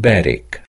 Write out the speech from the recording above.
Berwick